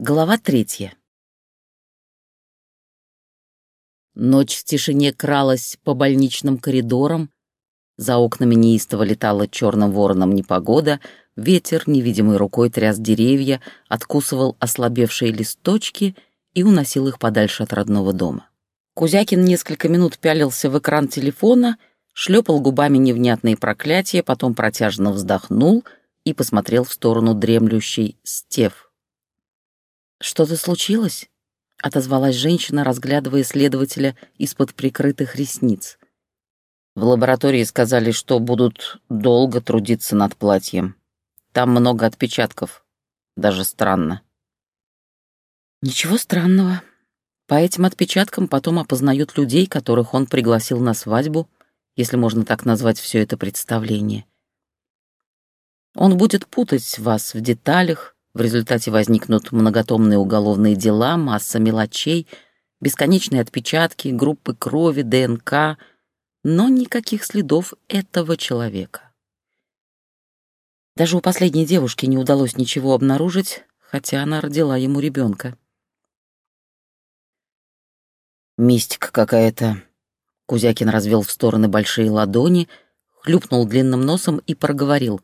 Глава третья. Ночь в тишине кралась по больничным коридорам, за окнами неистово летала черным вороном непогода, ветер невидимой рукой тряс деревья, откусывал ослабевшие листочки и уносил их подальше от родного дома. Кузякин несколько минут пялился в экран телефона, шлепал губами невнятные проклятия, потом протяжно вздохнул и посмотрел в сторону дремлющей Стеф. «Что-то случилось?» — отозвалась женщина, разглядывая следователя из-под прикрытых ресниц. «В лаборатории сказали, что будут долго трудиться над платьем. Там много отпечатков. Даже странно». «Ничего странного. По этим отпечаткам потом опознают людей, которых он пригласил на свадьбу, если можно так назвать все это представление. Он будет путать вас в деталях, в результате возникнут многотомные уголовные дела, масса мелочей, бесконечные отпечатки, группы крови, ДНК, но никаких следов этого человека. Даже у последней девушки не удалось ничего обнаружить, хотя она родила ему ребенка. «Мистика какая-то», — Кузякин развел в стороны большие ладони, хлюпнул длинным носом и проговорил.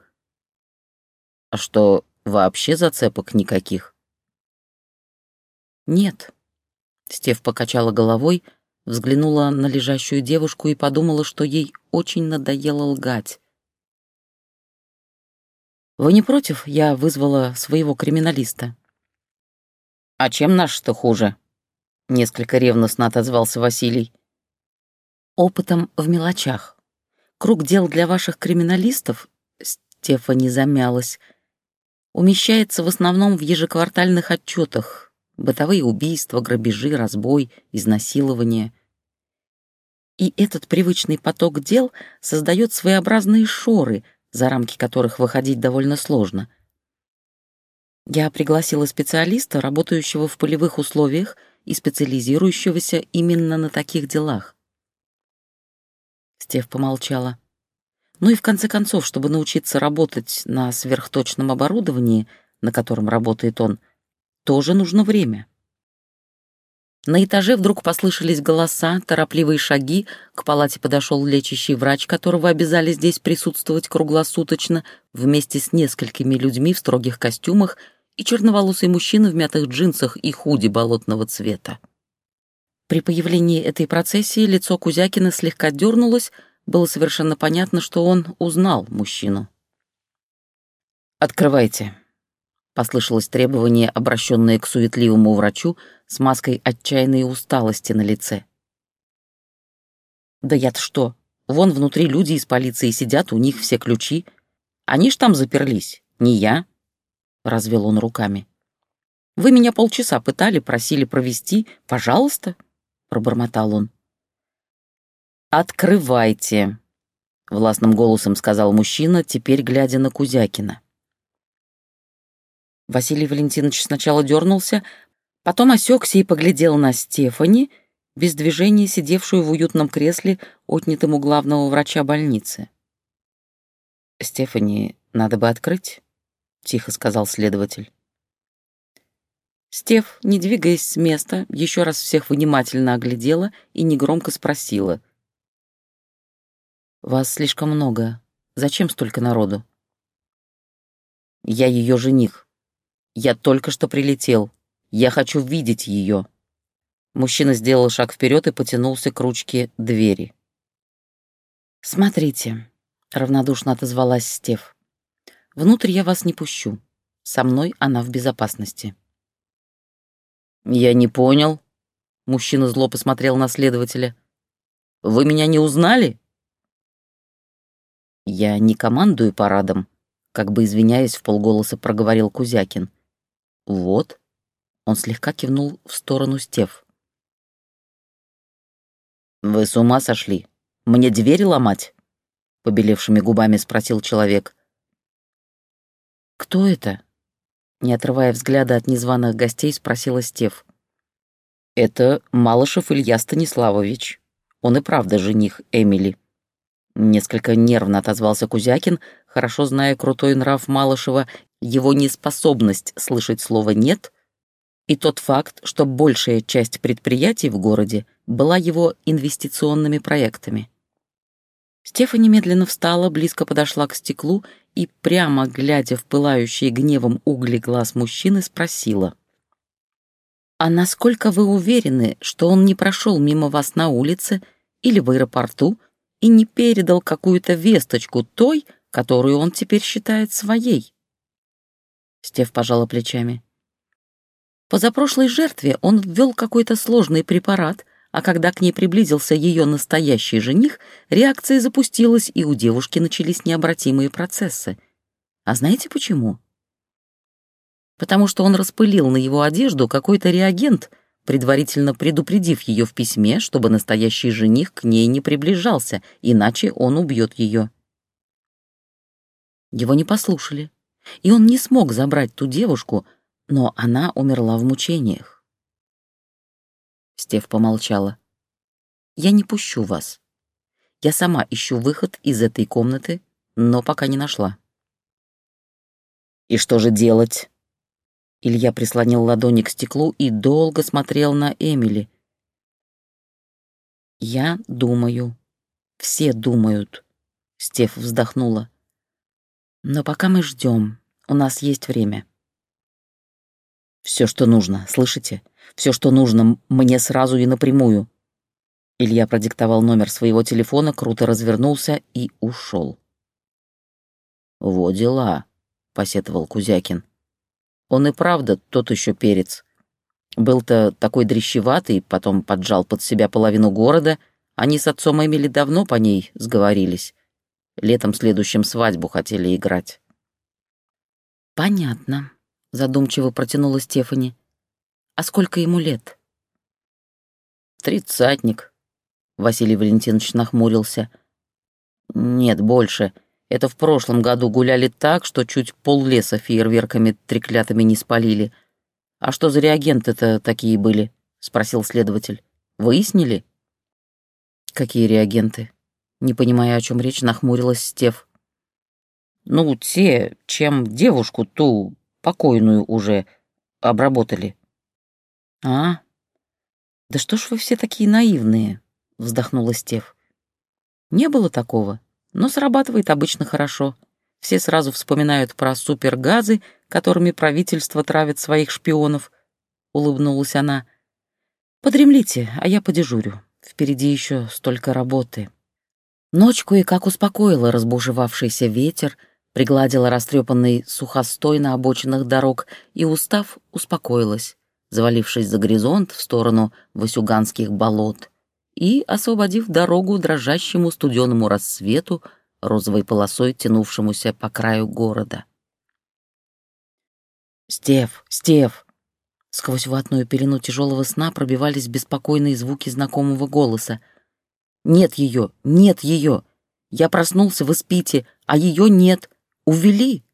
«А что, Вообще зацепок никаких. Нет. Стев покачала головой, взглянула на лежащую девушку и подумала, что ей очень надоело лгать. «Вы не против? Я вызвала своего криминалиста». «А чем наш-то хуже?» — несколько ревностно отозвался Василий. «Опытом в мелочах. Круг дел для ваших криминалистов...» Стефани замялась — умещается в основном в ежеквартальных отчетах. Бытовые убийства, грабежи, разбой, изнасилование. И этот привычный поток дел создает своеобразные шоры, за рамки которых выходить довольно сложно. Я пригласила специалиста, работающего в полевых условиях и специализирующегося именно на таких делах. Стев помолчала. Ну и в конце концов, чтобы научиться работать на сверхточном оборудовании, на котором работает он, тоже нужно время. На этаже вдруг послышались голоса, торопливые шаги, к палате подошел лечащий врач, которого обязали здесь присутствовать круглосуточно, вместе с несколькими людьми в строгих костюмах и черноволосый мужчина в мятых джинсах и худи болотного цвета. При появлении этой процессии лицо Кузякина слегка дернулось, было совершенно понятно, что он узнал мужчину. «Открывайте», — послышалось требование, обращенное к суетливому врачу с маской отчаянной усталости на лице. «Да я-то что? Вон внутри люди из полиции сидят, у них все ключи. Они ж там заперлись, не я», — развел он руками. «Вы меня полчаса пытали, просили провести. Пожалуйста», — пробормотал он. «Открывайте», — властным голосом сказал мужчина, теперь глядя на Кузякина. Василий Валентинович сначала дернулся, потом осекся и поглядел на Стефани, без движения сидевшую в уютном кресле, отнятым у главного врача больницы. «Стефани, надо бы открыть», — тихо сказал следователь. Стеф, не двигаясь с места, еще раз всех внимательно оглядела и негромко спросила — «Вас слишком много. Зачем столько народу?» «Я ее жених. Я только что прилетел. Я хочу видеть ее». Мужчина сделал шаг вперед и потянулся к ручке двери. «Смотрите», — равнодушно отозвалась Стев. «Внутрь я вас не пущу. Со мной она в безопасности». «Я не понял», — мужчина зло посмотрел на следователя. «Вы меня не узнали?» «Я не командую парадом», — как бы извиняясь, в полголоса проговорил Кузякин. «Вот». Он слегка кивнул в сторону Стев. «Вы с ума сошли? Мне двери ломать?» — побелевшими губами спросил человек. «Кто это?» — не отрывая взгляда от незваных гостей, спросила Стев. «Это Малышев Илья Станиславович. Он и правда жених Эмили». Несколько нервно отозвался Кузякин, хорошо зная крутой нрав Малышева, его неспособность слышать слово «нет» и тот факт, что большая часть предприятий в городе была его инвестиционными проектами. Стефани медленно встала, близко подошла к стеклу и, прямо глядя в пылающие гневом угли глаз мужчины, спросила. «А насколько вы уверены, что он не прошел мимо вас на улице или в аэропорту и не передал какую-то весточку той, которую он теперь считает своей?» Стеф пожала плечами. По запрошлой жертве он ввел какой-то сложный препарат, а когда к ней приблизился ее настоящий жених, реакция запустилась, и у девушки начались необратимые процессы. А знаете почему? Потому что он распылил на его одежду какой-то реагент, предварительно предупредив ее в письме, чтобы настоящий жених к ней не приближался, иначе он убьет ее. Его не послушали, и он не смог забрать ту девушку, но она умерла в мучениях. Стев помолчала. «Я не пущу вас. Я сама ищу выход из этой комнаты, но пока не нашла». «И что же делать?» Илья прислонил ладони к стеклу и долго смотрел на Эмили. «Я думаю. Все думают», — Стеф вздохнула. «Но пока мы ждем, у нас есть время». Все, что нужно, слышите? Все, что нужно, мне сразу и напрямую. Илья продиктовал номер своего телефона, круто развернулся и ушел. «Во дела», — посетовал Кузякин. «Он и правда тот еще перец. Был-то такой дрещеватый, потом поджал под себя половину города. Они с отцом Эмили давно по ней сговорились. Летом следующим свадьбу хотели играть». «Понятно», задумчиво протянула Стефани. А сколько ему лет? Тридцатник. Василий Валентинович нахмурился. Нет, больше. Это в прошлом году гуляли так, что чуть пол леса фейерверками треклятыми не спалили. А что за реагенты-то такие были? Спросил следователь. Выяснили? Какие реагенты? Не понимая, о чем речь, нахмурилась Стеф. Ну, те, чем девушку ту покойную уже обработали. А? Да что ж вы все такие наивные, вздохнула Стев. Не было такого, но срабатывает обычно хорошо. Все сразу вспоминают про супергазы, которыми правительство травит своих шпионов, улыбнулась она. Подремлите, а я подежурю. Впереди еще столько работы. Ночь кое-как успокоила разбушевавшийся ветер, пригладила растрепанный сухостой на обочинах дорог и, устав, успокоилась, завалившись за горизонт в сторону Васюганских болот и освободив дорогу дрожащему студеному рассвету, розовой полосой тянувшемуся по краю города. «Стев! Стев!» Сквозь ватную пелену тяжелого сна пробивались беспокойные звуки знакомого голоса. «Нет ее! Нет ее! Я проснулся, вы спите, а ее нет! Увели!»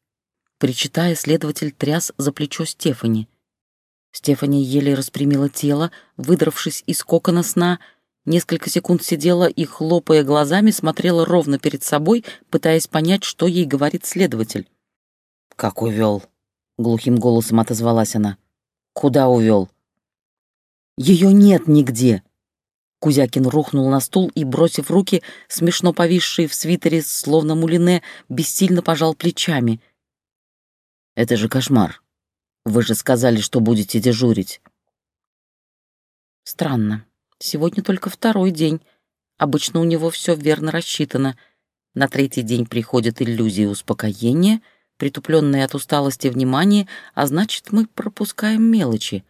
Причитая, следователь тряс за плечо Стефани. Стефани еле распрямила тело, выдравшись из кокона сна, несколько секунд сидела и, хлопая глазами, смотрела ровно перед собой, пытаясь понять, что ей говорит следователь. «Как увел?» — глухим голосом отозвалась она. «Куда увел?» «Ее нет нигде!» Кузякин рухнул на стул и, бросив руки, смешно повисшие в свитере, словно мулине, бессильно пожал плечами. «Это же кошмар. Вы же сказали, что будете дежурить». «Странно. Сегодня только второй день. Обычно у него все верно рассчитано. На третий день приходят иллюзии успокоения, притупленные от усталости внимание, а значит, мы пропускаем мелочи».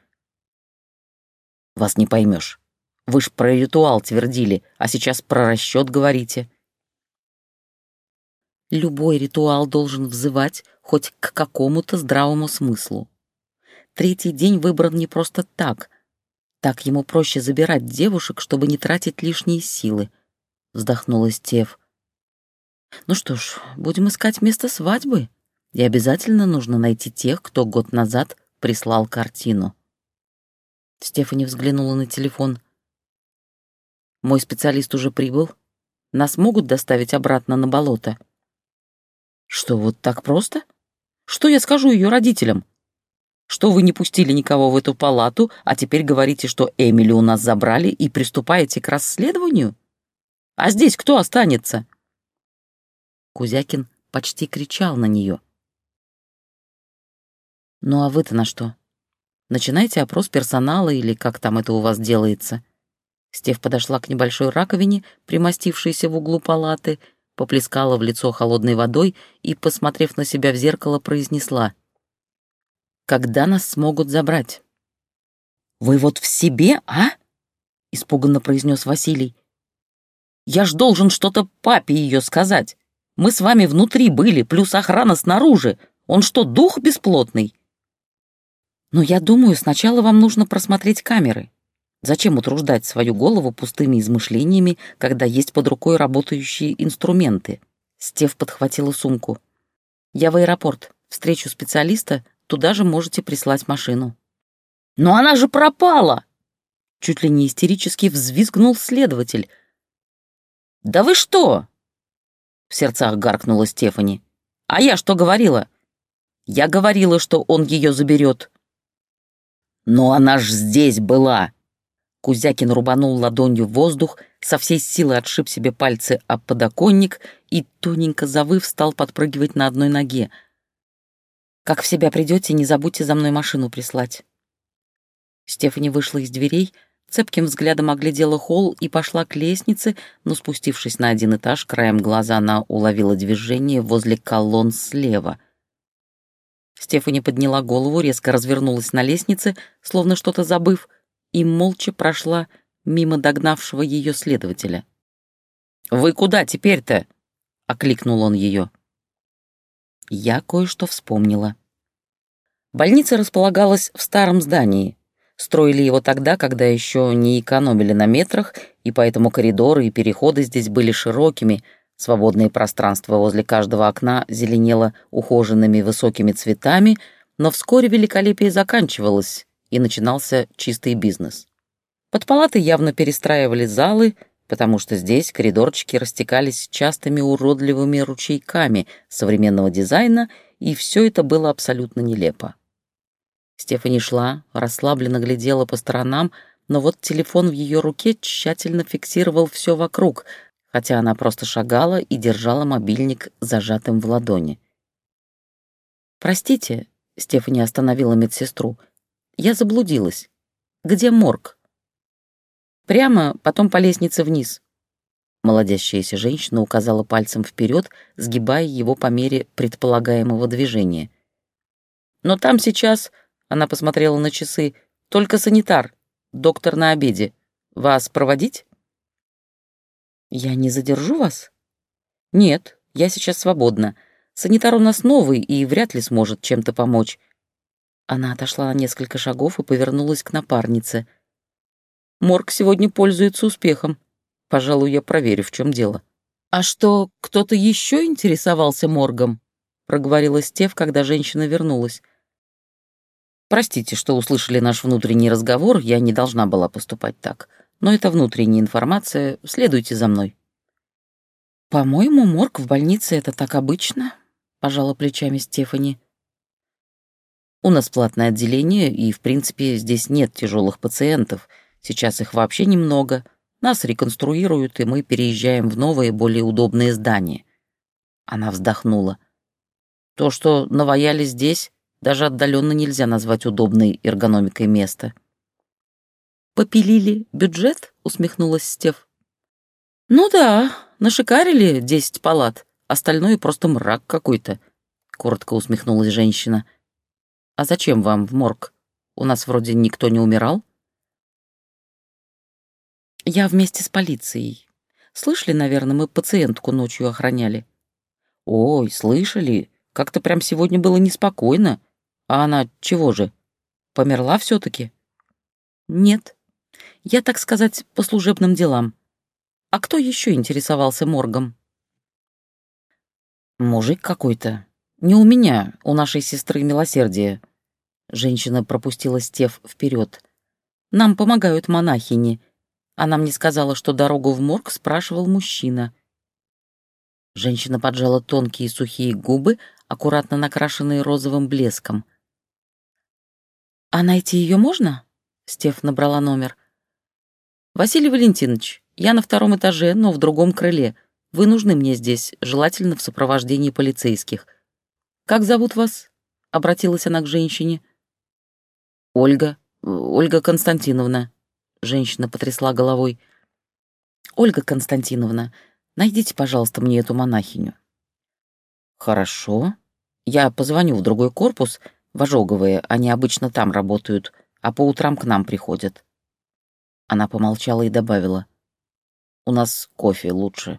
«Вас не поймешь. Вы ж про ритуал твердили, а сейчас про расчет говорите. Любой ритуал должен взывать хоть к какому-то здравому смыслу. Третий день выбран не просто так. Так ему проще забирать девушек, чтобы не тратить лишние силы, вздохнула Стев. Ну что ж, будем искать место свадьбы. И обязательно нужно найти тех, кто год назад прислал картину. Стефани взглянула на телефон. Мой специалист уже прибыл. Нас могут доставить обратно на болото. Что, вот так просто? Что я скажу ее родителям? Что вы не пустили никого в эту палату, а теперь говорите, что Эмили у нас забрали и приступаете к расследованию? А здесь кто останется?» Кузякин почти кричал на нее. «Ну а вы-то на что? Начинайте опрос персонала или как там это у вас делается?» Стев подошла к небольшой раковине, примостившейся в углу палаты, поплескала в лицо холодной водой и, посмотрев на себя в зеркало, произнесла. «Когда нас смогут забрать?» «Вы вот в себе, а?» — испуганно произнес Василий. «Я ж должен что-то папе ее сказать. Мы с вами внутри были, плюс охрана снаружи. Он что, дух бесплотный?» «Но я думаю, сначала вам нужно просмотреть камеры. Зачем утруждать свою голову пустыми измышлениями, когда есть под рукой работающие инструменты?» Стев подхватила сумку. «Я в аэропорт. Встречу специалиста, туда же можете прислать машину». «Но она же пропала!» Чуть ли не истерически взвизгнул следователь. «Да вы что?» В сердцах гаркнула Стефани. «А я что говорила?» «Я говорила, что он ее заберет». «Но она ж здесь была!» Кузякин рубанул ладонью в воздух, со всей силы отшиб себе пальцы об подоконник и, тоненько завыв, стал подпрыгивать на одной ноге. «Как в себя придете, не забудьте за мной машину прислать». Стефани вышла из дверей, цепким взглядом оглядела холл и пошла к лестнице, но, спустившись на один этаж, краем глаза она уловила движение возле колонн слева. Стефани подняла голову, резко развернулась на лестнице, словно что-то забыв — и молча прошла мимо догнавшего ее следователя. «Вы куда теперь-то?» — окликнул он ее. Я кое-что вспомнила. Больница располагалась в старом здании. Строили его тогда, когда еще не экономили на метрах, и поэтому коридоры и переходы здесь были широкими, свободное пространство возле каждого окна зеленело ухоженными высокими цветами, но вскоре великолепие заканчивалось, и начинался чистый бизнес. Под палатой явно перестраивали залы, потому что здесь коридорчики растекались частыми уродливыми ручейками современного дизайна, и все это было абсолютно нелепо. Стефани шла, расслабленно глядела по сторонам, но вот телефон в ее руке тщательно фиксировал все вокруг, хотя она просто шагала и держала мобильник зажатым в ладони. «Простите», — Стефани остановила медсестру, — я заблудилась. Где морг? Прямо, потом по лестнице вниз. Молодящаяся женщина указала пальцем вперед, сгибая его по мере предполагаемого движения. «Но там сейчас...» — она посмотрела на часы. «Только санитар. Доктор на обеде. Вас проводить?» «Я не задержу вас?» «Нет, я сейчас свободна. Санитар у нас новый и вряд ли сможет чем-то помочь. Она отошла на несколько шагов и повернулась к напарнице. «Морг сегодня пользуется успехом. Пожалуй, я проверю, в чем дело». «А что, кто-то еще интересовался моргом?» — проговорила Стев, когда женщина вернулась. «Простите, что услышали наш внутренний разговор, я не должна была поступать так. Но это внутренняя информация, следуйте за мной». «По-моему, морг в больнице — это так обычно», — пожала плечами Стефани. У нас платное отделение, и, в принципе, здесь нет тяжелых пациентов. Сейчас их вообще немного. Нас реконструируют, и мы переезжаем в новые, более удобные здания. Она вздохнула. То, что наваяли здесь, даже отдаленно нельзя назвать удобной эргономикой места. «Попилили бюджет?» — усмехнулась Стев. «Ну да, нашикарили десять палат, остальное просто мрак какой-то», — коротко усмехнулась женщина. — «А зачем вам в морг? У нас вроде никто не умирал?» «Я вместе с полицией. Слышали, наверное, мы пациентку ночью охраняли?» «Ой, слышали. Как-то прям сегодня было неспокойно. А она чего же? Померла все таки «Нет. Я, так сказать, по служебным делам. А кто еще интересовался моргом?» «Мужик какой-то. Не у меня, у нашей сестры милосердия. Женщина пропустила Стев вперед. «Нам помогают монахини. Она мне сказала, что дорогу в морг спрашивал мужчина». Женщина поджала тонкие сухие губы, аккуратно накрашенные розовым блеском. «А найти ее можно?» — Стеф набрала номер. «Василий Валентинович, я на втором этаже, но в другом крыле. Вы нужны мне здесь, желательно в сопровождении полицейских. Как зовут вас?» — обратилась она к женщине. «Ольга. Ольга Константиновна». Женщина потрясла головой. «Ольга Константиновна, найдите, пожалуйста, мне эту монахиню». «Хорошо. Я позвоню в другой корпус. В ожоговые, они обычно там работают, а по утрам к нам приходят». Она помолчала и добавила. «У нас кофе лучше».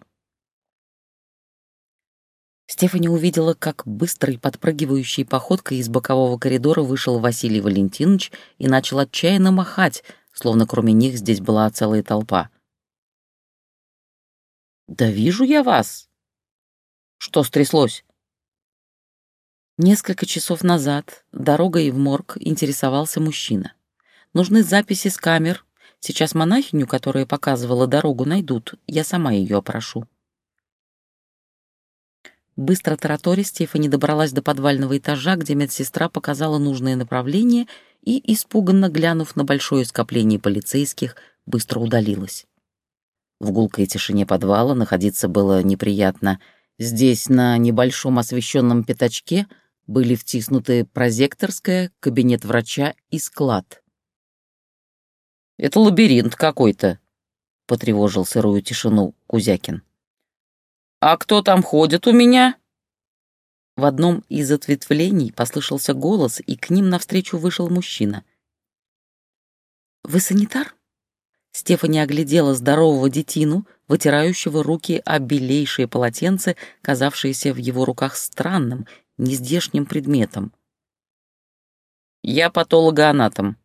Стефани увидела, как быстрой подпрыгивающей походкой из бокового коридора вышел Василий Валентинович и начал отчаянно махать, словно кроме них здесь была целая толпа. «Да вижу я вас!» «Что стряслось?» Несколько часов назад дорогой в морг интересовался мужчина. Нужны записи с камер. Сейчас монахиню, которая показывала дорогу, найдут. Я сама ее опрошу. Быстро тараторя Стефани добралась до подвального этажа, где медсестра показала нужное направление и, испуганно глянув на большое скопление полицейских, быстро удалилась. В гулкой тишине подвала находиться было неприятно. Здесь, на небольшом освещенном пятачке, были втиснуты прозекторская, кабинет врача и склад. «Это лабиринт какой-то», — потревожил сырую тишину Кузякин. «А кто там ходит у меня?» В одном из ответвлений послышался голос, и к ним навстречу вышел мужчина. «Вы санитар?» Стефани оглядела здорового детину, вытирающего руки о белейшее полотенце, казавшееся в его руках странным, нездешним предметом. «Я патологоанатом.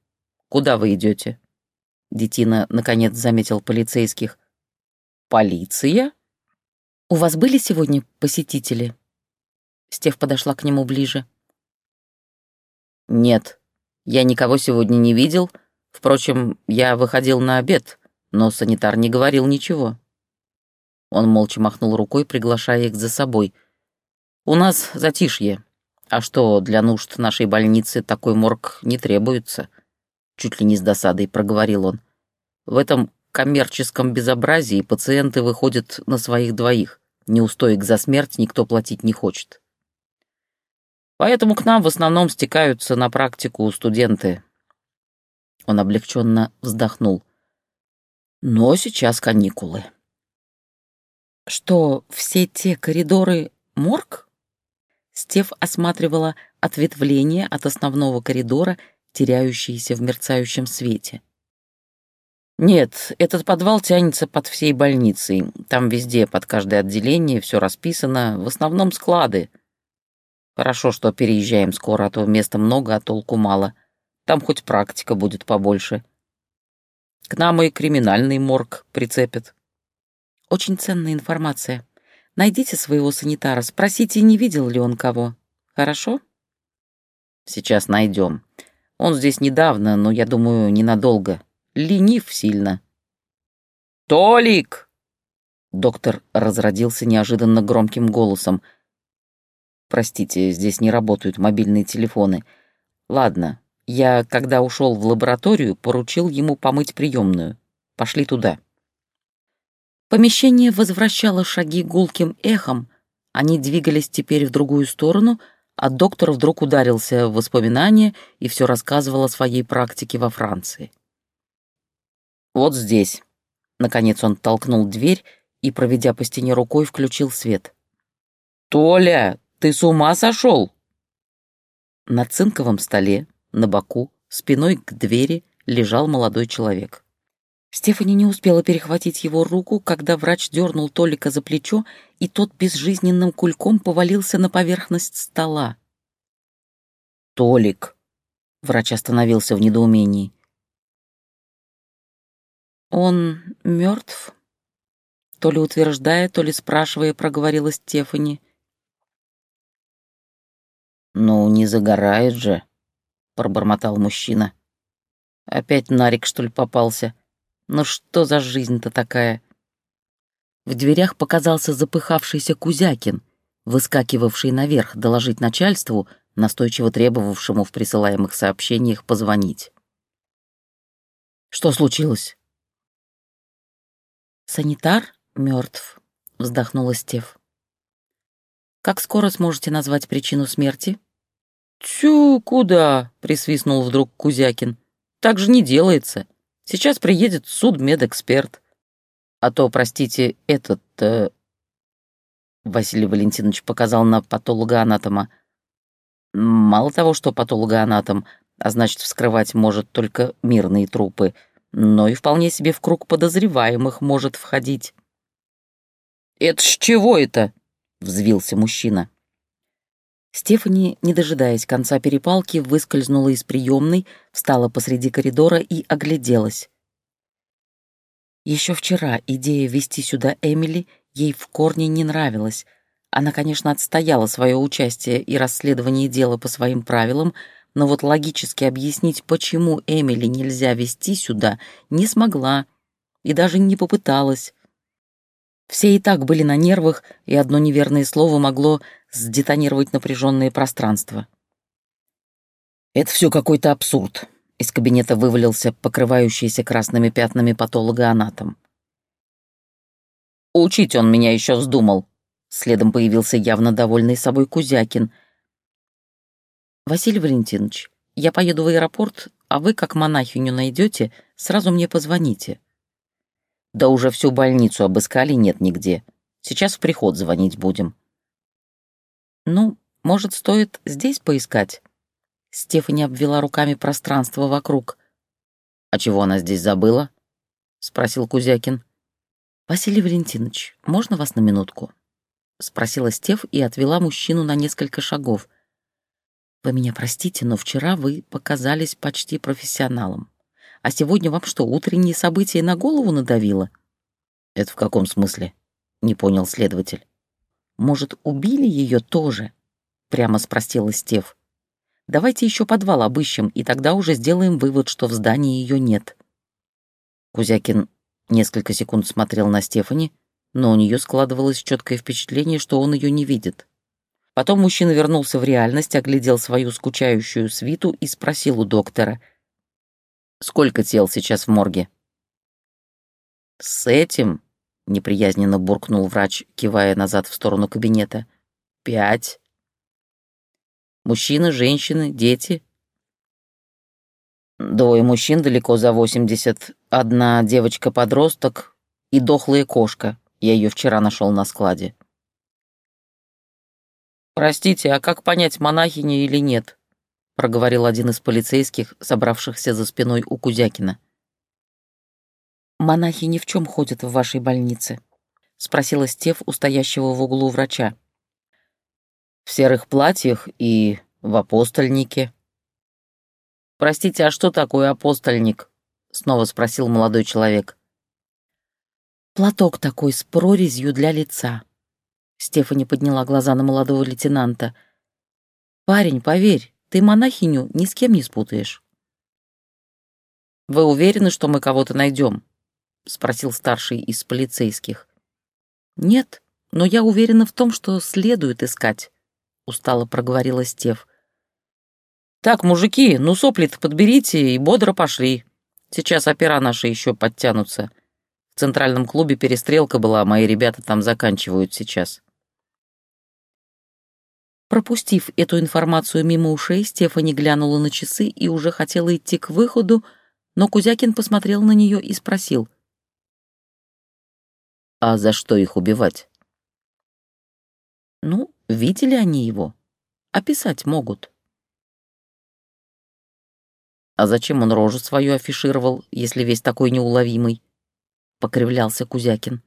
Куда вы идете?» Детина, наконец, заметил полицейских. «Полиция?» «У вас были сегодня посетители?» Стев подошла к нему ближе. «Нет, я никого сегодня не видел. Впрочем, я выходил на обед, но санитар не говорил ничего». Он молча махнул рукой, приглашая их за собой. «У нас затишье. А что, для нужд нашей больницы такой морг не требуется?» Чуть ли не с досадой проговорил он. «В этом коммерческом безобразии пациенты выходят на своих двоих. Неустоек за смерть никто платить не хочет. Поэтому к нам в основном стекаются на практику студенты. Он облегченно вздохнул. Но сейчас каникулы. Что, все те коридоры — морг? Стев осматривала ответвление от основного коридора, теряющиеся в мерцающем свете. Нет, этот подвал тянется под всей больницей. Там везде, под каждое отделение, все расписано, в основном склады. Хорошо, что переезжаем скоро, а то места много, а толку мало. Там хоть практика будет побольше. К нам и криминальный морг прицепят. Очень ценная информация. Найдите своего санитара, спросите, не видел ли он кого. Хорошо? Сейчас найдем. Он здесь недавно, но, я думаю, ненадолго ленив сильно. «Толик!» Доктор разродился неожиданно громким голосом. «Простите, здесь не работают мобильные телефоны. Ладно, я, когда ушел в лабораторию, поручил ему помыть приемную. Пошли туда». Помещение возвращало шаги гулким эхом. Они двигались теперь в другую сторону, а доктор вдруг ударился в воспоминания и все рассказывал о своей практике во Франции. «Вот здесь». Наконец он толкнул дверь и, проведя по стене рукой, включил свет. «Толя, ты с ума сошел?» На цинковом столе, на боку, спиной к двери, лежал молодой человек. Стефани не успела перехватить его руку, когда врач дернул Толика за плечо, и тот безжизненным кульком повалился на поверхность стола. «Толик!» — врач остановился в недоумении. «Он мертв?» То ли утверждая, то ли спрашивая, проговорила Стефани. «Ну, не загорает же», — пробормотал мужчина. «Опять Нарик, что ли, попался? Ну что за жизнь-то такая?» В дверях показался запыхавшийся Кузякин, выскакивавший наверх доложить начальству, настойчиво требовавшему в присылаемых сообщениях позвонить. «Что случилось?» «Санитар мертв», — вздохнула Стев. «Как скоро сможете назвать причину смерти?» «Тю, куда?» — присвистнул вдруг Кузякин. «Так же не делается. Сейчас приедет судмедэксперт. А то, простите, этот...» э... Василий Валентинович показал на патологоанатома. «Мало того, что патологоанатом, а значит, вскрывать может только мирные трупы, но и вполне себе в круг подозреваемых может входить». «Это ж чего это?» — взвился мужчина. Стефани, не дожидаясь конца перепалки, выскользнула из приемной, встала посреди коридора и огляделась. Еще вчера идея вести сюда Эмили ей в корне не нравилась. Она, конечно, отстояла свое участие и расследование дела по своим правилам, но вот логически объяснить, почему Эмили нельзя вести сюда, не смогла и даже не попыталась. Все и так были на нервах, и одно неверное слово могло сдетонировать напряженное пространство. «Это все какой-то абсурд», — из кабинета вывалился покрывающийся красными пятнами патологоанатом. «Учить он меня еще вздумал», — следом появился явно довольный собой Кузякин. «Василий Валентинович, я поеду в аэропорт, а вы, как монахиню найдете, сразу мне позвоните». Да уже всю больницу обыскали, нет нигде. Сейчас в приход звонить будем. Ну, может, стоит здесь поискать? Стефани обвела руками пространство вокруг. «А чего она здесь забыла?» — спросил Кузякин. «Василий Валентинович, можно вас на минутку?» — спросила Стеф и отвела мужчину на несколько шагов. «Вы меня простите, но вчера вы показались почти профессионалом. А сегодня вам что, утренние события на голову надавило?» «Это в каком смысле?» — не понял следователь. «Может, убили ее тоже?» — прямо спросила Стев. «Давайте еще подвал обыщем, и тогда уже сделаем вывод, что в здании ее нет». Кузякин несколько секунд смотрел на Стефани, но у нее складывалось четкое впечатление, что он ее не видит. Потом мужчина вернулся в реальность, оглядел свою скучающую свиту и спросил у доктора — Сколько тел сейчас в морге?» «С этим», — неприязненно буркнул врач, кивая назад в сторону кабинета, — «пять». «Мужчины, женщины, дети?» «Двое мужчин далеко за восемьдесят, одна девочка-подросток и дохлая кошка. Я ее вчера нашел на складе». «Простите, а как понять, монахиня или нет?» Проговорил один из полицейских, собравшихся за спиной у Кузякина. «Монахи ни в чем ходят в вашей больнице?» — спросила Стев у стоящего в углу врача. «В серых платьях и в апостольнике». «Простите, а что такое апостольник?» — снова спросил молодой человек. «Платок такой с прорезью для лица». Стефани подняла глаза на молодого лейтенанта. «Парень, поверь, ты монахиню ни с кем не спутаешь». «Вы уверены, что мы кого-то найдем?» — спросил старший из полицейских. «Нет, но я уверена в том, что следует искать», — устало проговорила Стев. «Так, мужики, ну сопли-то подберите и бодро пошли. Сейчас опера наши еще подтянутся. В центральном клубе перестрелка была, мои ребята там заканчивают сейчас». Пропустив эту информацию мимо ушей, Стефани глянула на часы и уже хотела идти к выходу, но Кузякин посмотрел на нее и спросил. «А за что их убивать?» «Ну, видели они его. Описать могут». «А зачем он рожу свою афишировал, если весь такой неуловимый?» — покривлялся Кузякин.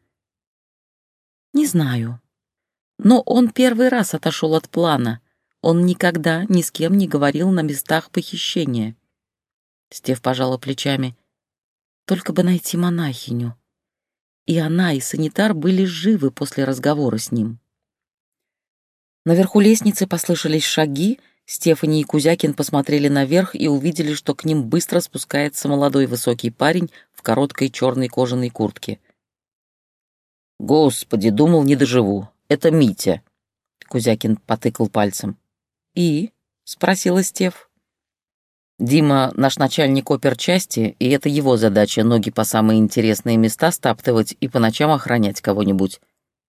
«Не знаю», но он первый раз отошел от плана. Он никогда ни с кем не говорил на местах похищения. Стев пожала плечами. Только бы найти монахиню. И она, и санитар были живы после разговора с ним. Наверху лестницы послышались шаги, Стефани и Кузякин посмотрели наверх и увидели, что к ним быстро спускается молодой высокий парень в короткой черной кожаной куртке. «Господи, думал, не доживу. Это Митя», — Кузякин потыкал пальцем. «И?» — спросила Стев. Дима — наш начальник оперчасти, и это его задача ноги по самые интересные места стаптывать и по ночам охранять кого-нибудь.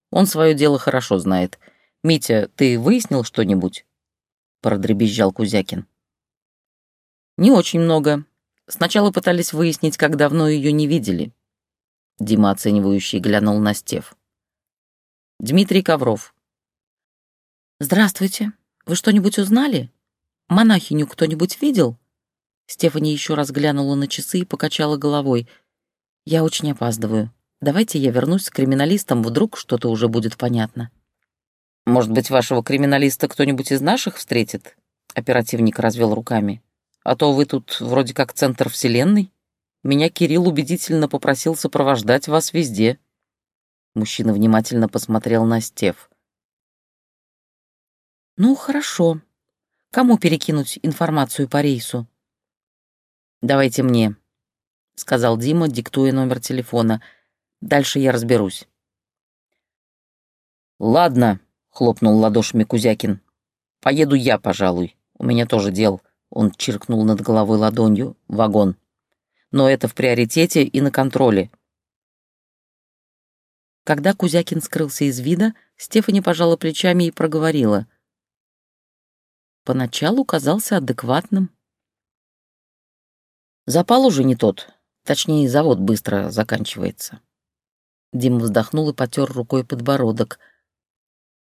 Он свое дело хорошо знает. «Митя, ты выяснил что-нибудь?» — продребезжал Кузякин. «Не очень много. Сначала пытались выяснить, как давно ее не видели». Дима, оценивающий, глянул на Стев. «Дмитрий Ковров». «Здравствуйте. Вы что-нибудь узнали? Монахиню кто-нибудь видел?» Стефани еще раз глянула на часы и покачала головой. «Я очень опаздываю. Давайте я вернусь с криминалистом, вдруг что-то уже будет понятно». «Может быть, вашего криминалиста кто-нибудь из наших встретит?» Оперативник развел руками. «А то вы тут вроде как центр вселенной. Меня Кирилл убедительно попросил сопровождать вас везде». Мужчина внимательно посмотрел на Стеф. «Ну, хорошо. Кому перекинуть информацию по рейсу?» «Давайте мне», — сказал Дима, диктуя номер телефона. «Дальше я разберусь». «Ладно», — хлопнул ладошами Кузякин. «Поеду я, пожалуй. У меня тоже дел». Он чиркнул над головой ладонью. «Вагон. Но это в приоритете и на контроле». Когда Кузякин скрылся из вида, Стефани пожала плечами и проговорила. Поначалу казался адекватным. Запал уже не тот. Точнее, завод быстро заканчивается. Дима вздохнул и потер рукой подбородок.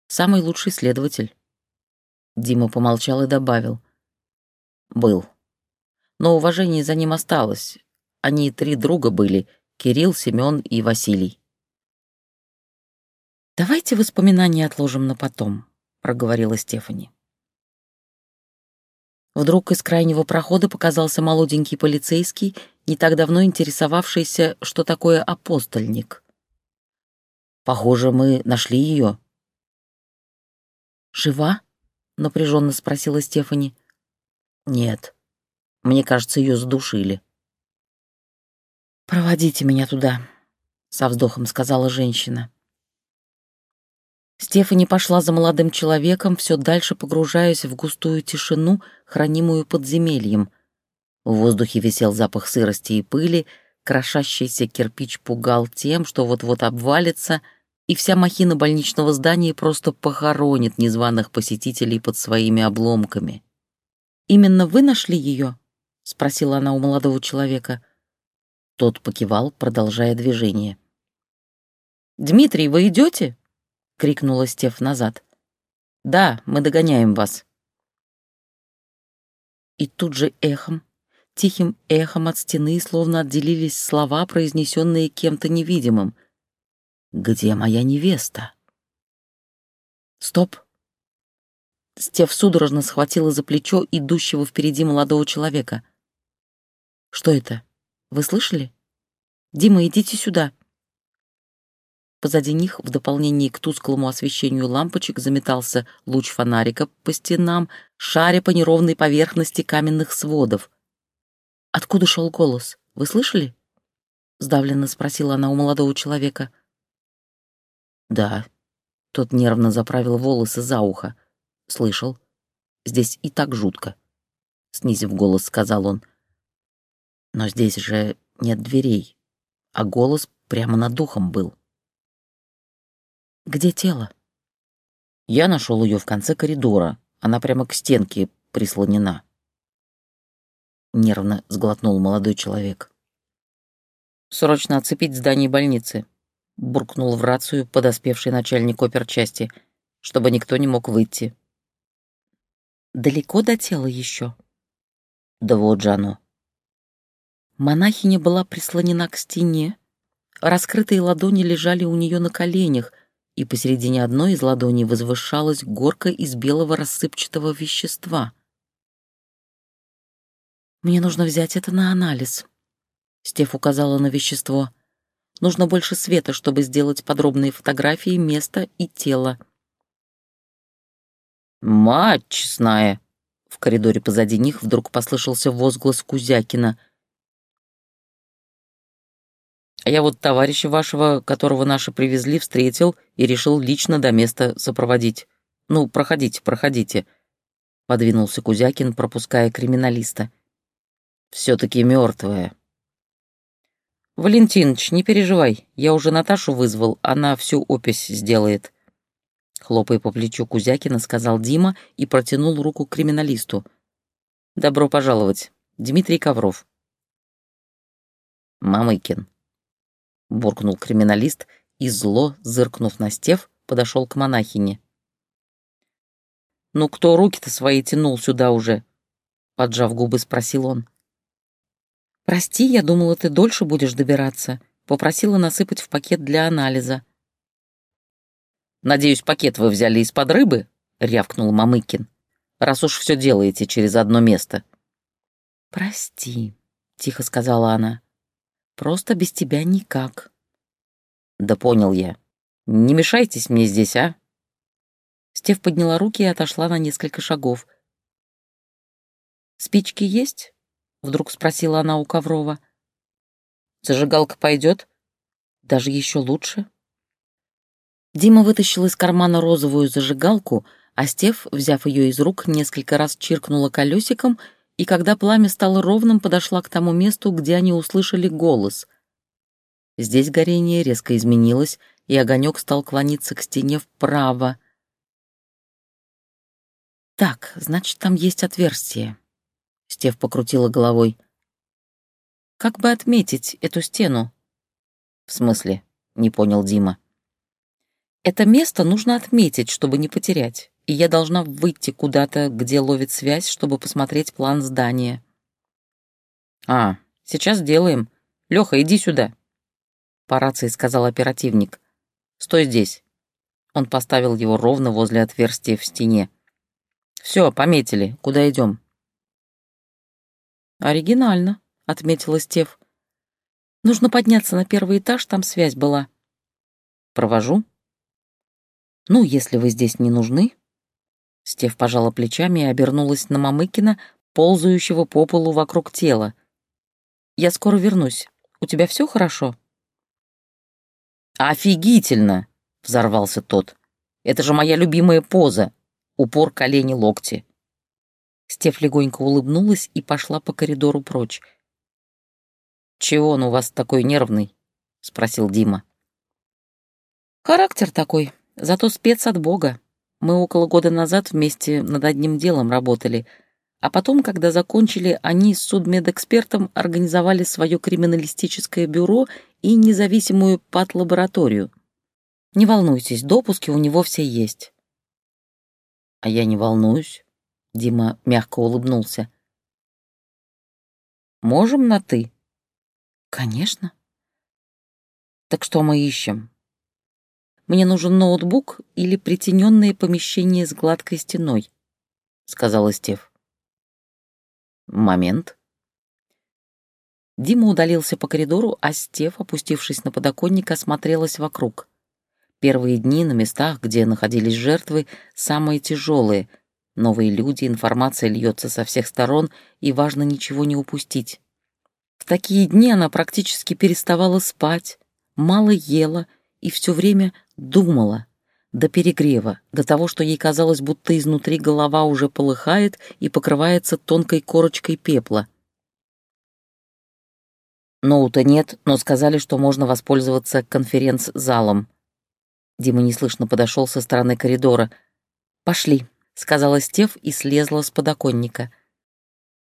Самый лучший следователь. Дима помолчал и добавил. Был. Но уважение за ним осталось. Они три друга были — Кирилл, Семен и Василий. «Давайте воспоминания отложим на потом», — проговорила Стефани. Вдруг из крайнего прохода показался молоденький полицейский, не так давно интересовавшийся, что такое апостольник. «Похоже, мы нашли ее». «Жива?» — напряженно спросила Стефани. «Нет. Мне кажется, ее задушили». «Проводите меня туда», — со вздохом сказала женщина. Стефани пошла за молодым человеком, все дальше погружаясь в густую тишину, хранимую подземельем. В воздухе висел запах сырости и пыли, крошащийся кирпич пугал тем, что вот-вот обвалится, и вся махина больничного здания просто похоронит незваных посетителей под своими обломками. «Именно вы нашли ее?» — спросила она у молодого человека. Тот покивал, продолжая движение. «Дмитрий, вы идете? Крикнула Стеф назад. «Да, мы догоняем вас». И тут же эхом, тихим эхом от стены словно отделились слова, произнесенные кем-то невидимым. «Где моя невеста?» «Стоп!» Стеф судорожно схватила за плечо идущего впереди молодого человека. «Что это? Вы слышали? Дима, идите сюда!» Позади них, в дополнение к тусклому освещению лампочек, заметался луч фонарика по стенам, шаря по неровной поверхности каменных сводов. «Откуда шел голос? Вы слышали?» — сдавленно спросила она у молодого человека. «Да». Тот нервно заправил волосы за ухо. «Слышал. Здесь и так жутко», — снизив голос, сказал он. «Но здесь же нет дверей, а голос прямо над духом был». Где тело? Я нашел ее в конце коридора. Она прямо к стенке прислонена. Нервно сглотнул молодой человек. «Срочно оцепить здание больницы», — буркнул в рацию подоспевший начальник оперчасти, чтобы никто не мог выйти. «Далеко до тела еще?» «Да вот же оно». Монахиня была прислонена к стене, раскрытые ладони лежали у нее на коленях, и посередине одной из ладоней возвышалась горка из белого рассыпчатого вещества. «Мне нужно взять это на анализ», — Стеф указала на вещество. «Нужно больше света, чтобы сделать подробные фотографии места и тела». «Мать честная!» В коридоре позади них вдруг послышался возглас Кузякина — а я вот товарища вашего, которого наши привезли, встретил и решил лично до места сопроводить. Ну, проходите, проходите. подвинулся Кузякин, пропуская криминалиста. «Все-таки мертвая». «Валентиныч, не переживай, я уже Наташу вызвал, она всю опись сделает», Хлопая по плечу Кузякина, сказал Дима и протянул руку криминалисту. «Добро пожаловать, Дмитрий Ковров». «Мамыкин», — буркнул криминалист и, зло, зыркнув на Стев, подошел к монахине. «Ну кто руки-то свои тянул сюда уже?» — поджав губы, спросил он. «Прости, я думала, ты дольше будешь добираться», — попросила насыпать в пакет для анализа. «Надеюсь, пакет вы взяли из-под рыбы?» — рявкнул Мамыкин. «Раз уж все делаете через одно место». «Прости», — тихо сказала она. «Просто без тебя никак». «Да понял я. Не мешайтесь мне здесь, а?» Стев подняла руки и отошла на несколько шагов. «Спички есть?» — вдруг спросила она у Коврова. «Зажигалка пойдет?» «Даже еще лучше». Дима вытащил из кармана розовую зажигалку, а Стев, взяв ее из рук, несколько раз чиркнула колесиком, и когда пламя стало ровным, подошла к тому месту, где они услышали голос. Здесь горение резко изменилось, и огонек стал клониться к стене вправо. «Так, значит, там есть отверстие», — Стев покрутила головой. «Как бы отметить эту стену?» «В смысле?» — не понял Дима. Это место нужно отметить, чтобы не потерять, и я должна выйти куда-то, где ловит связь, чтобы посмотреть план здания. «А, сейчас делаем. Лёха, иди сюда», — по рации сказал оперативник. «Стой здесь». Он поставил его ровно возле отверстия в стене. «Все, пометили. Куда идем?» «Оригинально», — отметила Стев. «Нужно подняться на первый этаж, там связь была». «Провожу?» «Ну, если вы здесь не нужны...» Стев пожала плечами и обернулась на Мамыкина, ползающего по полу вокруг тела. «Я скоро вернусь. У тебя все хорошо?» «Офигительно!» — взорвался тот. «Это же моя любимая поза. Упор колени-локти». Стев легонько улыбнулась и пошла по коридору прочь. «Чего он у вас такой нервный?» — спросил Дима. «Характер такой», Зато спец от Бога. Мы около года назад вместе над одним делом работали, а потом, когда закончили, они с судмедэкспертом организовали свое криминалистическое бюро и независимую пат-лабораторию. Не волнуйтесь, допуски у него все есть. А я не волнуюсь, Дима мягко улыбнулся. Можем на «ты»? Конечно. Так что мы ищем? Мне нужен ноутбук или притененное помещение с гладкой стеной», — сказала Стев. «Момент». Дима удалился по коридору, а Стев, опустившись на подоконник, осмотрелась вокруг. Первые дни на местах, где находились жертвы, самые тяжелые. Новые люди, информация льется со всех сторон, и важно ничего не упустить. В такие дни она практически переставала спать, мало ела и все время Думала. До перегрева, до того, что ей казалось, будто изнутри голова уже полыхает и покрывается тонкой корочкой пепла. Ноута нет, но сказали, что можно воспользоваться конференц-залом. Дима неслышно подошел со стороны коридора. «Пошли», — сказала Стев и слезла с подоконника.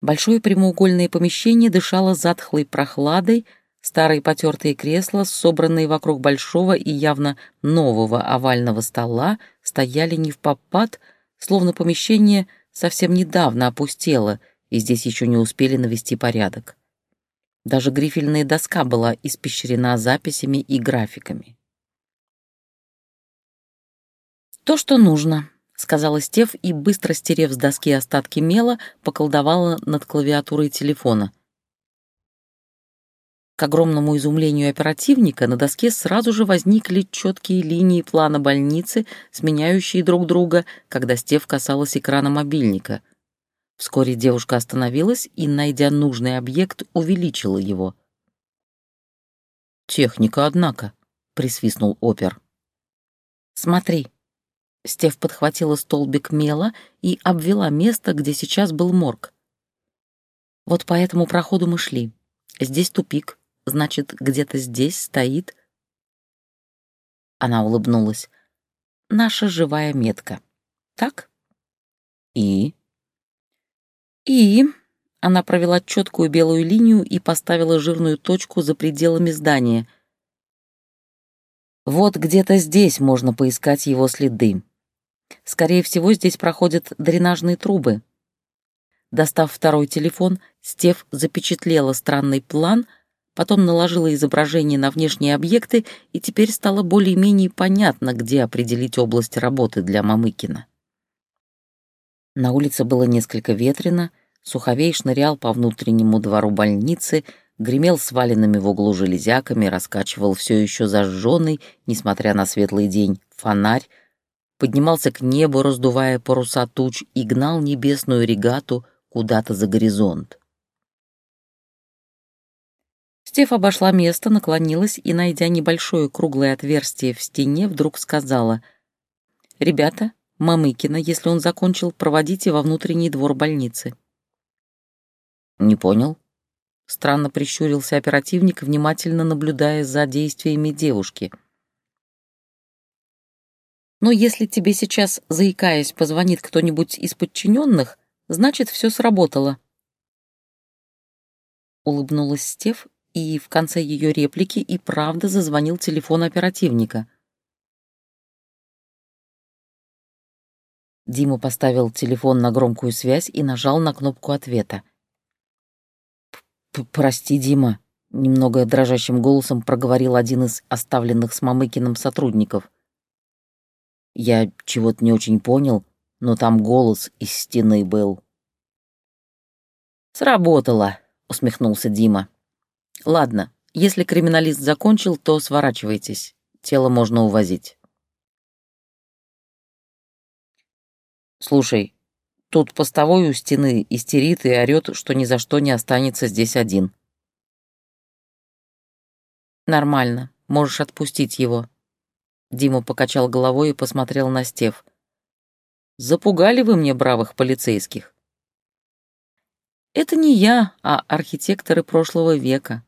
Большое прямоугольное помещение дышало затхлой прохладой, Старые потертые кресла, собранные вокруг большого и явно нового овального стола, стояли не в попад, словно помещение совсем недавно опустело, и здесь еще не успели навести порядок. Даже грифельная доска была испещрена записями и графиками. «То, что нужно», — сказала Стев и, быстро стерев с доски остатки мела, поколдовала над клавиатурой телефона — к огромному изумлению оперативника на доске сразу же возникли четкие линии плана больницы, сменяющие друг друга, когда Стев касалась экрана мобильника. Вскоре девушка остановилась и, найдя нужный объект, увеличила его. «Техника, однако», — присвистнул опер. «Смотри». Стев подхватила столбик мела и обвела место, где сейчас был морг. Вот по этому проходу мы шли. Здесь тупик, значит, где-то здесь стоит... Она улыбнулась. Наша живая метка. Так? И? И она провела четкую белую линию и поставила жирную точку за пределами здания. Вот где-то здесь можно поискать его следы. Скорее всего, здесь проходят дренажные трубы. Достав второй телефон, Стев запечатлела странный план, потом наложила изображение на внешние объекты, и теперь стало более-менее понятно, где определить область работы для Мамыкина. На улице было несколько ветрено, Суховей шнырял по внутреннему двору больницы, гремел сваленными в углу железяками, раскачивал все еще зажженный, несмотря на светлый день, фонарь, поднимался к небу, раздувая паруса туч, и гнал небесную регату куда-то за горизонт. Стеф обошла место, наклонилась и, найдя небольшое круглое отверстие в стене, вдруг сказала «Ребята, Мамыкина, если он закончил, проводите во внутренний двор больницы». «Не понял», — странно прищурился оперативник, внимательно наблюдая за действиями девушки — но если тебе сейчас, заикаясь, позвонит кто-нибудь из подчиненных, значит, все сработало. Улыбнулась Стев, и в конце ее реплики и правда зазвонил телефон оперативника. Дима поставил телефон на громкую связь и нажал на кнопку ответа. «Прости, Дима», — немного дрожащим голосом проговорил один из оставленных с Мамыкиным сотрудников. Я чего-то не очень понял, но там голос из стены был. «Сработало», — усмехнулся Дима. «Ладно, если криминалист закончил, то сворачивайтесь. Тело можно увозить». «Слушай, тут постовой у стены истерит и орёт, что ни за что не останется здесь один». «Нормально, можешь отпустить его», Дима покачал головой и посмотрел на Стев. «Запугали вы мне бравых полицейских?» «Это не я, а архитекторы прошлого века».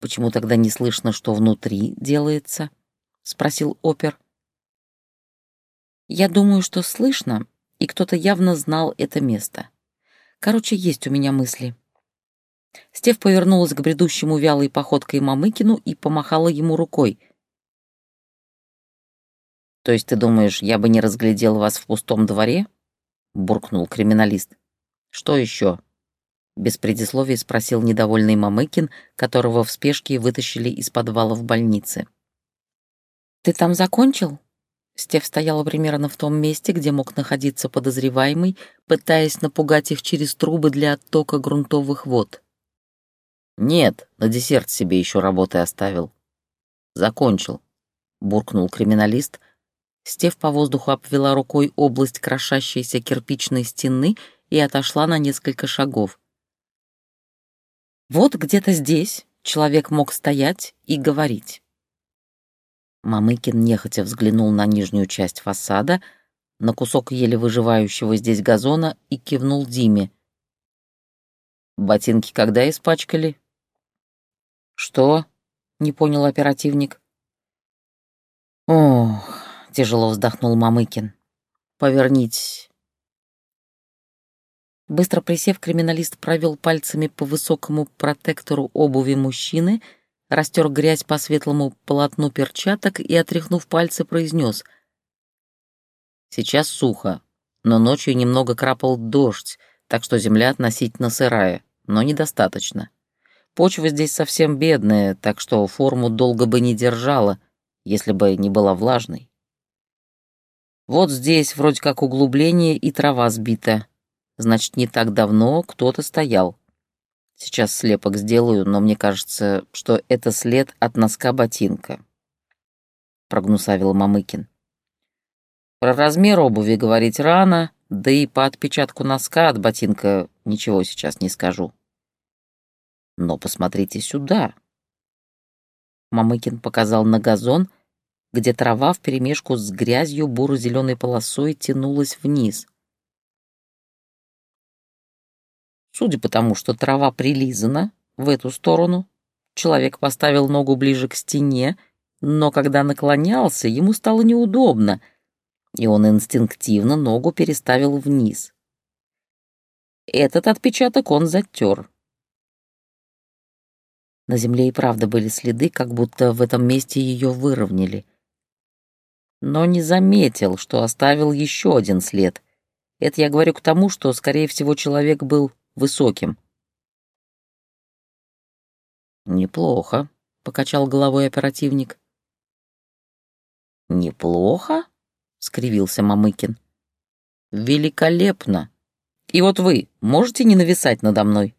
«Почему тогда не слышно, что внутри делается?» — спросил опер. «Я думаю, что слышно, и кто-то явно знал это место. Короче, есть у меня мысли». Стев повернулась к бредущему вялой походкой Мамыкину и помахала ему рукой. «То есть ты думаешь, я бы не разглядел вас в пустом дворе?» — буркнул криминалист. «Что еще?» — без предисловий спросил недовольный Мамыкин, которого в спешке вытащили из подвала в больнице. «Ты там закончил?» Стев стояла примерно в том месте, где мог находиться подозреваемый, пытаясь напугать их через трубы для оттока грунтовых вод. «Нет, на десерт себе еще работы оставил». «Закончил», — буркнул криминалист. Стев по воздуху обвела рукой область крошащейся кирпичной стены и отошла на несколько шагов. «Вот где-то здесь человек мог стоять и говорить». Мамыкин нехотя взглянул на нижнюю часть фасада, на кусок еле выживающего здесь газона и кивнул Диме. «Ботинки когда испачкали?» «Что?» — не понял оперативник. «Ох», — тяжело вздохнул Мамыкин. «Повернитесь». Быстро присев, криминалист провел пальцами по высокому протектору обуви мужчины, растер грязь по светлому полотну перчаток и, отряхнув пальцы, произнес. «Сейчас сухо, но ночью немного крапал дождь, так что земля относительно сырая, но недостаточно. Почва здесь совсем бедная, так что форму долго бы не держала, если бы не была влажной. Вот здесь вроде как углубление и трава сбита. Значит, не так давно кто-то стоял. Сейчас слепок сделаю, но мне кажется, что это след от носка ботинка. Прогнусавил Мамыкин. Про размер обуви говорить рано, да и по отпечатку носка от ботинка ничего сейчас не скажу. Но посмотрите сюда. Мамыкин показал на газон, где трава вперемешку с грязью буро-зеленой полосой тянулась вниз. Судя по тому, что трава прилизана в эту сторону, человек поставил ногу ближе к стене, но когда наклонялся, ему стало неудобно, и он инстинктивно ногу переставил вниз. Этот отпечаток он затер. На земле и правда были следы, как будто в этом месте ее выровняли. Но не заметил, что оставил еще один след. Это я говорю к тому, что, скорее всего, человек был высоким. «Неплохо», — покачал головой оперативник. «Неплохо?» — скривился Мамыкин. «Великолепно! И вот вы можете не нависать надо мной?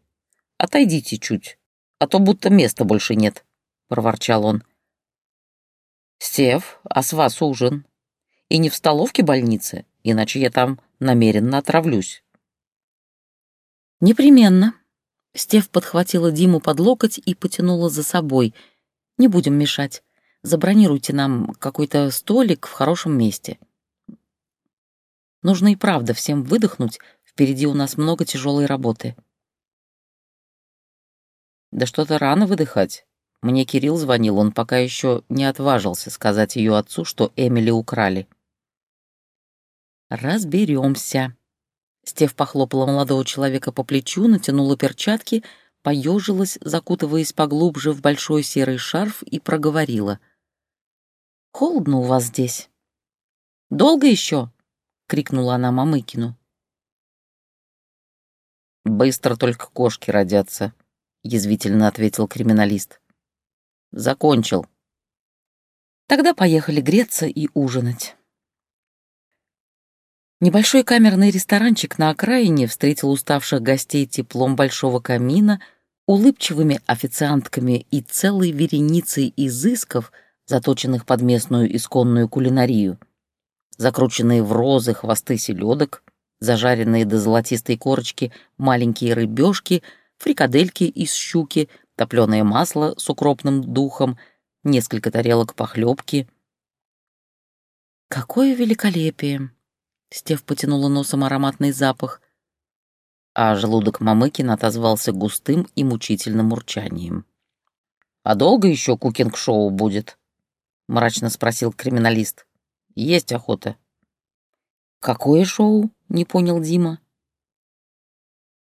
Отойдите чуть, а то будто места больше нет», — проворчал он. «Стев, а с вас ужин? И не в столовке больницы, иначе я там намеренно отравлюсь». «Непременно». Стев подхватила Диму под локоть и потянула за собой. «Не будем мешать. Забронируйте нам какой-то столик в хорошем месте. Нужно и правда всем выдохнуть, впереди у нас много тяжелой работы». «Да что-то рано выдыхать. Мне Кирилл звонил, он пока еще не отважился сказать ее отцу, что Эмили украли». «Разберемся», Стев похлопала молодого человека по плечу, натянула перчатки, поежилась, закутываясь поглубже в большой серый шарф и проговорила. «Холодно у вас здесь». «Долго еще?» — крикнула она Мамыкину. «Быстро только кошки родятся», — язвительно ответил криминалист. «Закончил». «Тогда поехали греться и ужинать». Небольшой камерный ресторанчик на окраине встретил уставших гостей теплом большого камина, улыбчивыми официантками и целой вереницей изысков, заточенных под местную исконную кулинарию. Закрученные в розы хвосты селедок, зажаренные до золотистой корочки маленькие рыбешки, фрикадельки из щуки, топленое масло с укропным духом, несколько тарелок похлебки. «Какое великолепие!» Стев потянула носом ароматный запах, а желудок Мамыкина отозвался густым и мучительным урчанием. «А долго еще кукинг-шоу будет?» — мрачно спросил криминалист. «Есть охота». «Какое шоу?» — не понял Дима.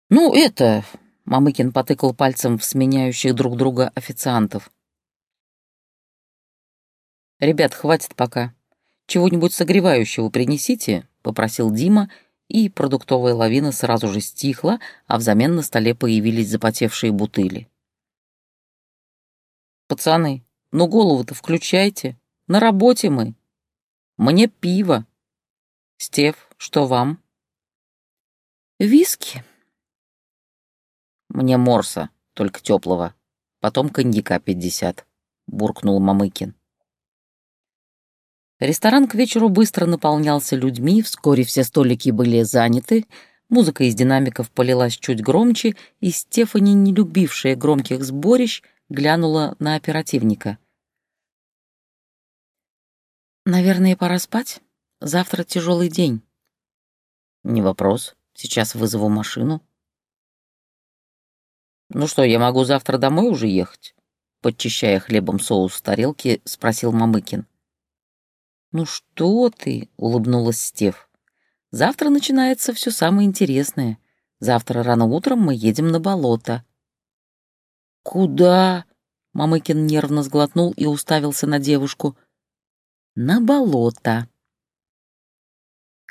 «Ну, это...» — Мамыкин потыкал пальцем в сменяющих друг друга официантов. «Ребят, хватит пока. Чего-нибудь согревающего принесите, попросил Дима, и продуктовая лавина сразу же стихла, а взамен на столе появились запотевшие бутыли. «Пацаны, ну голову-то включайте. На работе мы. Мне пиво. Стев, что вам?» «Виски». «Мне морса, только теплого. Потом коньяка пятьдесят», — буркнул Мамыкин. Ресторан к вечеру быстро наполнялся людьми, вскоре все столики были заняты, музыка из динамиков полилась чуть громче, и Стефани, не любившая громких сборищ, глянула на оперативника. «Наверное, пора спать. Завтра тяжелый день». «Не вопрос. Сейчас вызову машину». «Ну что, я могу завтра домой уже ехать?» Подчищая хлебом соус в тарелке, спросил Мамыкин. «Ну что ты?» — улыбнулась Стев. «Завтра начинается все самое интересное. Завтра рано утром мы едем на болото». «Куда?» — Мамыкин нервно сглотнул и уставился на девушку. «На болото».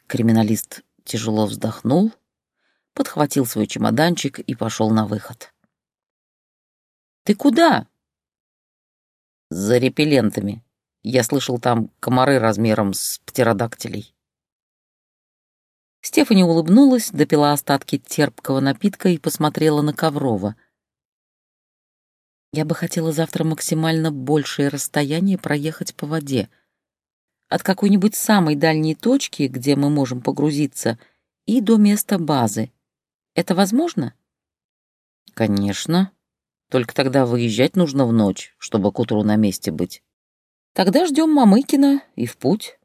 Криминалист тяжело вздохнул, подхватил свой чемоданчик и пошел на выход. «Ты куда?» «За репеллентами», я слышал, там комары размером с птеродактилей. Стефани улыбнулась, допила остатки терпкого напитка и посмотрела на Коврова. «Я бы хотела завтра максимально большее расстояние проехать по воде. От какой-нибудь самой дальней точки, где мы можем погрузиться, и до места базы. Это возможно?» «Конечно. Только тогда выезжать нужно в ночь, чтобы к утру на месте быть». Тогда ждем Мамыкина и в путь.